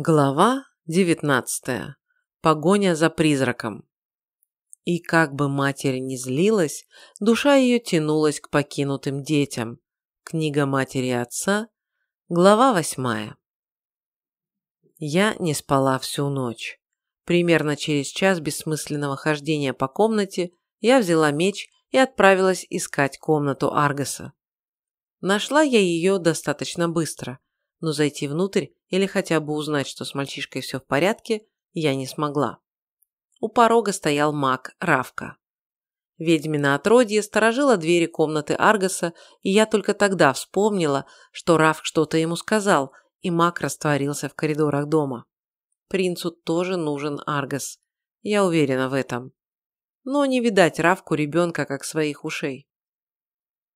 Глава 19. Погоня за призраком. И как бы матери не злилась, душа ее тянулась к покинутым детям. Книга матери и отца, глава 8. Я не спала всю ночь. Примерно через час бессмысленного хождения по комнате я взяла меч и отправилась искать комнату Аргаса. Нашла я ее достаточно быстро – но зайти внутрь или хотя бы узнать, что с мальчишкой все в порядке, я не смогла. У порога стоял маг Равка. Ведьмина отродье сторожила двери комнаты Аргаса, и я только тогда вспомнила, что Равк что-то ему сказал, и маг растворился в коридорах дома. Принцу тоже нужен Аргас. Я уверена в этом. Но не видать Равку ребенка как своих ушей.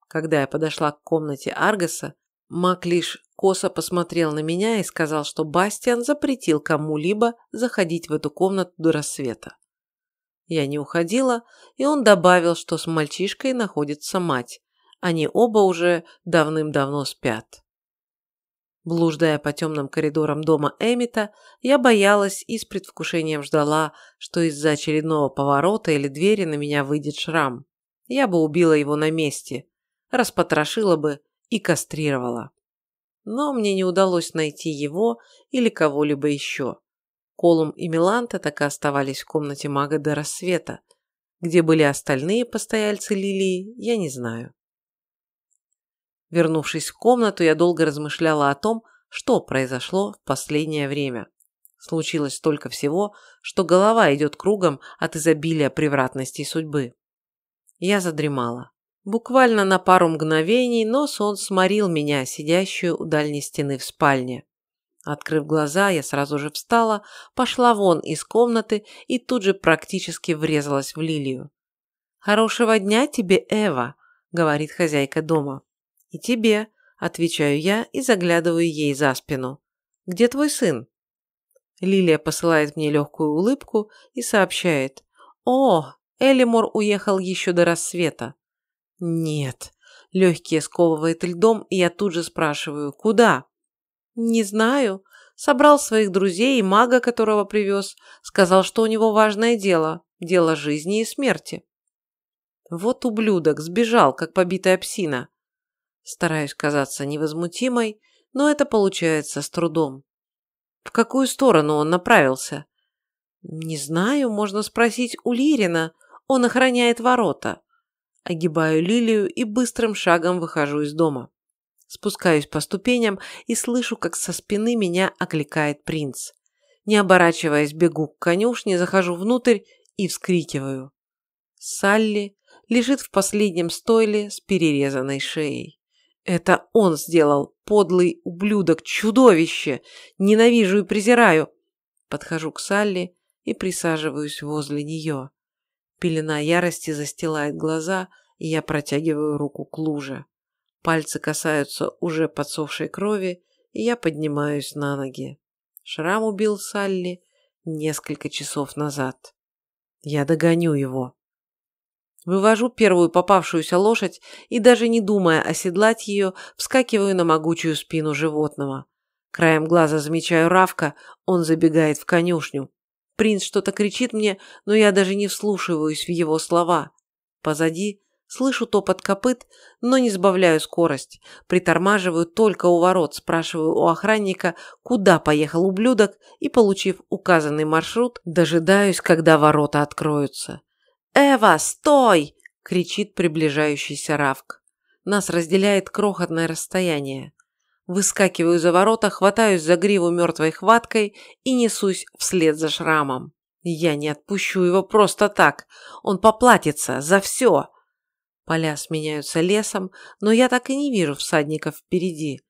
Когда я подошла к комнате Аргаса, Мак лишь косо посмотрел на меня и сказал, что Бастиан запретил кому-либо заходить в эту комнату до рассвета. Я не уходила, и он добавил, что с мальчишкой находится мать. Они оба уже давным-давно спят. Блуждая по темным коридорам дома Эмита, я боялась и с предвкушением ждала, что из-за очередного поворота или двери на меня выйдет шрам. Я бы убила его на месте, распотрошила бы и кастрировала. Но мне не удалось найти его или кого-либо еще. Колум и Миланта так и оставались в комнате мага до рассвета. Где были остальные постояльцы Лилии, я не знаю. Вернувшись в комнату, я долго размышляла о том, что произошло в последнее время. Случилось столько всего, что голова идет кругом от изобилия превратностей судьбы. Я задремала. Буквально на пару мгновений, но сон сморил меня, сидящую у дальней стены в спальне. Открыв глаза, я сразу же встала, пошла вон из комнаты и тут же практически врезалась в Лилию. «Хорошего дня тебе, Эва», — говорит хозяйка дома. «И тебе», — отвечаю я и заглядываю ей за спину. «Где твой сын?» Лилия посылает мне легкую улыбку и сообщает. «О, Элимор уехал еще до рассвета. Нет. Легкие сковывает льдом, и я тут же спрашиваю, куда? Не знаю. Собрал своих друзей и мага, которого привез. Сказал, что у него важное дело. Дело жизни и смерти. Вот ублюдок, сбежал, как побитая псина. Стараюсь казаться невозмутимой, но это получается с трудом. В какую сторону он направился? Не знаю, можно спросить у Лирина. Он охраняет ворота. Огибаю лилию и быстрым шагом выхожу из дома. Спускаюсь по ступеням и слышу, как со спины меня окликает принц. Не оборачиваясь, бегу к конюшне, захожу внутрь и вскрикиваю. Салли лежит в последнем стойле с перерезанной шеей. Это он сделал, подлый ублюдок, чудовище! Ненавижу и презираю. Подхожу к Салли и присаживаюсь возле нее. Пелена ярости застилает глаза, и я протягиваю руку к луже. Пальцы касаются уже подсохшей крови, и я поднимаюсь на ноги. Шрам убил Салли несколько часов назад. Я догоню его. Вывожу первую попавшуюся лошадь и, даже не думая оседлать ее, вскакиваю на могучую спину животного. Краем глаза замечаю Равка, он забегает в конюшню. Принц что-то кричит мне, но я даже не вслушиваюсь в его слова. Позади слышу топот копыт, но не сбавляю скорость. Притормаживаю только у ворот, спрашиваю у охранника, куда поехал ублюдок, и, получив указанный маршрут, дожидаюсь, когда ворота откроются. «Эва, стой!» – кричит приближающийся Равк. Нас разделяет крохотное расстояние. Выскакиваю за ворота, хватаюсь за гриву мертвой хваткой и несусь вслед за шрамом. Я не отпущу его просто так. Он поплатится за все. Поля сменяются лесом, но я так и не вижу всадников впереди.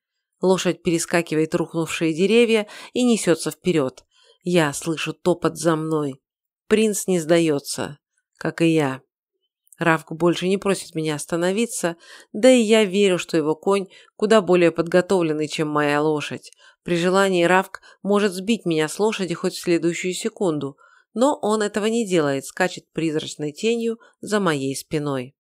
Лошадь перескакивает рухнувшие деревья и несется вперед. Я слышу топот за мной. Принц не сдается, как и я. Равк больше не просит меня остановиться, да и я верю, что его конь куда более подготовленный, чем моя лошадь. При желании Равк может сбить меня с лошади хоть в следующую секунду, но он этого не делает, скачет призрачной тенью за моей спиной.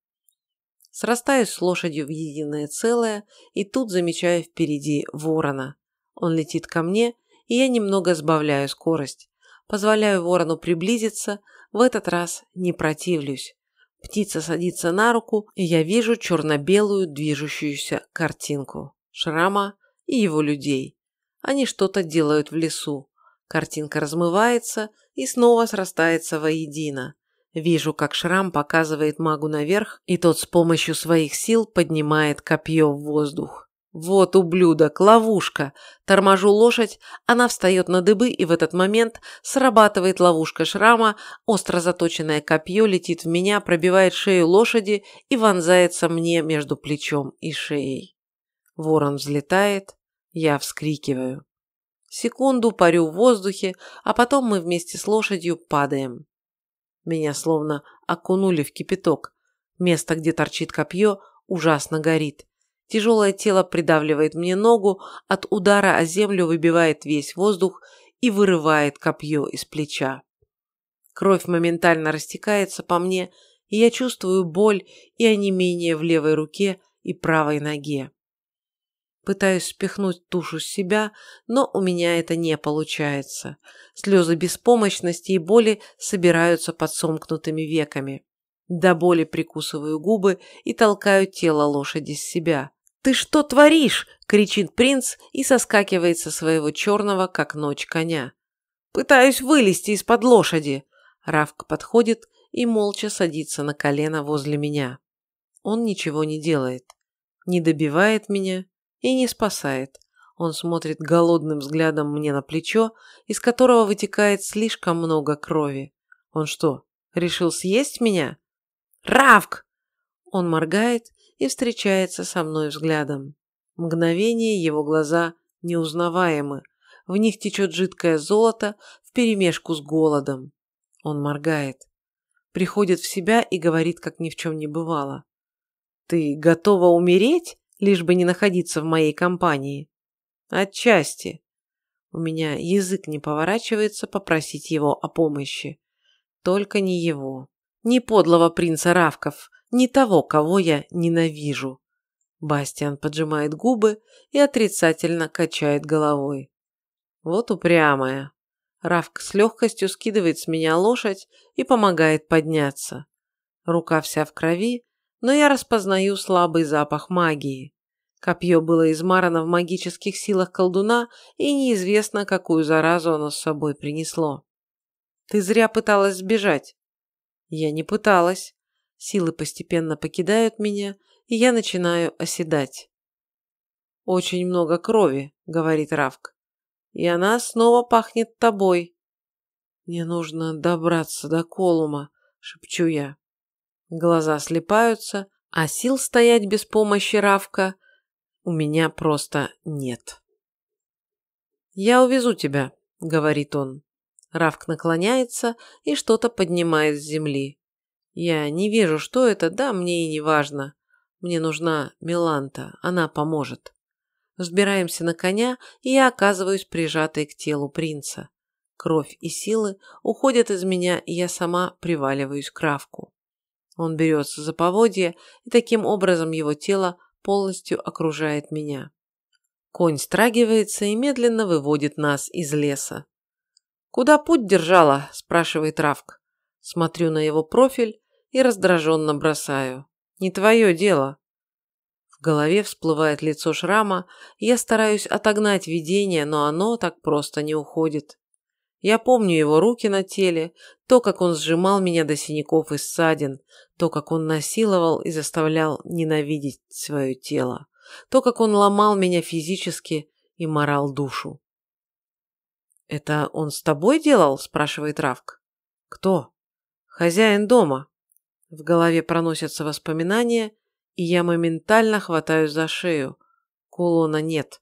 Срастаюсь с лошадью в единое целое, и тут замечаю впереди ворона. Он летит ко мне, и я немного сбавляю скорость. Позволяю ворону приблизиться, в этот раз не противлюсь. Птица садится на руку, и я вижу черно-белую движущуюся картинку. Шрама и его людей. Они что-то делают в лесу. Картинка размывается и снова срастается воедино. Вижу, как Шрам показывает магу наверх, и тот с помощью своих сил поднимает копье в воздух. Вот ублюдок, ловушка. Торможу лошадь, она встает на дыбы, и в этот момент срабатывает ловушка шрама, остро заточенное копье летит в меня, пробивает шею лошади и вонзается мне между плечом и шеей. Ворон взлетает, я вскрикиваю. Секунду парю в воздухе, а потом мы вместе с лошадью падаем. Меня словно окунули в кипяток. Место, где торчит копье, ужасно горит. Тяжелое тело придавливает мне ногу, от удара о землю выбивает весь воздух и вырывает копье из плеча. Кровь моментально растекается по мне, и я чувствую боль и онемение в левой руке и правой ноге. Пытаюсь спихнуть тушу с себя, но у меня это не получается. Слезы беспомощности и боли собираются под сомкнутыми веками. До боли прикусываю губы и толкаю тело лошади с себя. «Ты что творишь?» – кричит принц и соскакивает со своего черного, как ночь, коня. «Пытаюсь вылезти из-под лошади!» Равка подходит и молча садится на колено возле меня. Он ничего не делает. Не добивает меня и не спасает. Он смотрит голодным взглядом мне на плечо, из которого вытекает слишком много крови. Он что, решил съесть меня? «Равк!» Он моргает и встречается со мной взглядом. Мгновение его глаза неузнаваемы. В них течет жидкое золото вперемешку с голодом. Он моргает. Приходит в себя и говорит, как ни в чем не бывало. «Ты готова умереть, лишь бы не находиться в моей компании?» «Отчасти». У меня язык не поворачивается попросить его о помощи. Только не его. Не подлого принца Равков, не того, кого я ненавижу. Бастиан поджимает губы и отрицательно качает головой. Вот упрямая. Равк с легкостью скидывает с меня лошадь и помогает подняться. Рука вся в крови, но я распознаю слабый запах магии. Копье было измарано в магических силах колдуна, и неизвестно, какую заразу оно с собой принесло. «Ты зря пыталась сбежать». «Я не пыталась. Силы постепенно покидают меня, и я начинаю оседать. «Очень много крови», — говорит Равк. «И она снова пахнет тобой». «Мне нужно добраться до Колума», — шепчу я. Глаза слепаются, а сил стоять без помощи Равка у меня просто нет. «Я увезу тебя», — говорит он. Равк наклоняется и что-то поднимает с земли. Я не вижу, что это, да, мне и не важно. Мне нужна Миланта, она поможет. Взбираемся на коня, и я оказываюсь прижатой к телу принца. Кровь и силы уходят из меня, и я сама приваливаюсь к Равку. Он берется за поводья, и таким образом его тело полностью окружает меня. Конь страгивается и медленно выводит нас из леса. «Куда путь держала?» – спрашивает Равк. Смотрю на его профиль и раздраженно бросаю. «Не твое дело». В голове всплывает лицо шрама, я стараюсь отогнать видение, но оно так просто не уходит. Я помню его руки на теле, то, как он сжимал меня до синяков и ссадин, то, как он насиловал и заставлял ненавидеть свое тело, то, как он ломал меня физически и морал душу. «Это он с тобой делал?» – спрашивает Равк. «Кто?» «Хозяин дома». В голове проносятся воспоминания, и я моментально хватаюсь за шею. Кулона нет.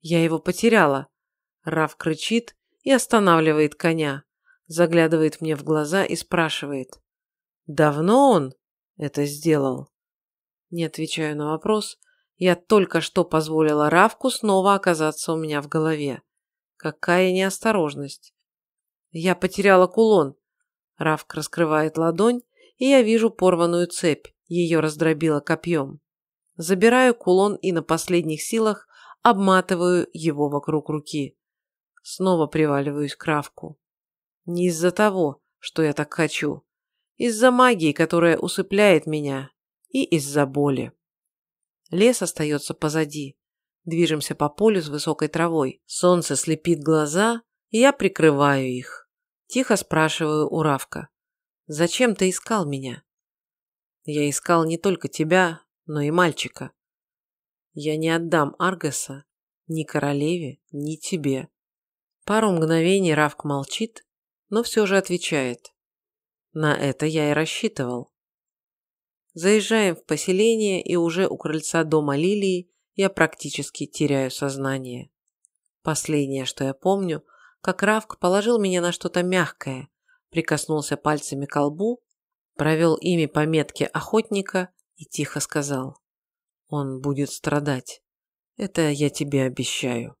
Я его потеряла. Раф кричит и останавливает коня. Заглядывает мне в глаза и спрашивает. «Давно он это сделал?» Не отвечаю на вопрос. Я только что позволила Равку снова оказаться у меня в голове. Какая неосторожность. Я потеряла кулон. Равк раскрывает ладонь, и я вижу порванную цепь, ее раздробило копьем. Забираю кулон и на последних силах обматываю его вокруг руки. Снова приваливаюсь к Равку. Не из-за того, что я так хочу. Из-за магии, которая усыпляет меня. И из-за боли. Лес остается позади. Движемся по полю с высокой травой. Солнце слепит глаза, и я прикрываю их. Тихо спрашиваю у Равка. «Зачем ты искал меня?» «Я искал не только тебя, но и мальчика. Я не отдам Аргаса ни королеве, ни тебе». Пару мгновений Равк молчит, но все же отвечает. На это я и рассчитывал. Заезжаем в поселение, и уже у крыльца дома Лилии я практически теряю сознание. Последнее, что я помню, как Равк положил меня на что-то мягкое, прикоснулся пальцами к лбу, провел ими по метке охотника и тихо сказал. Он будет страдать. Это я тебе обещаю.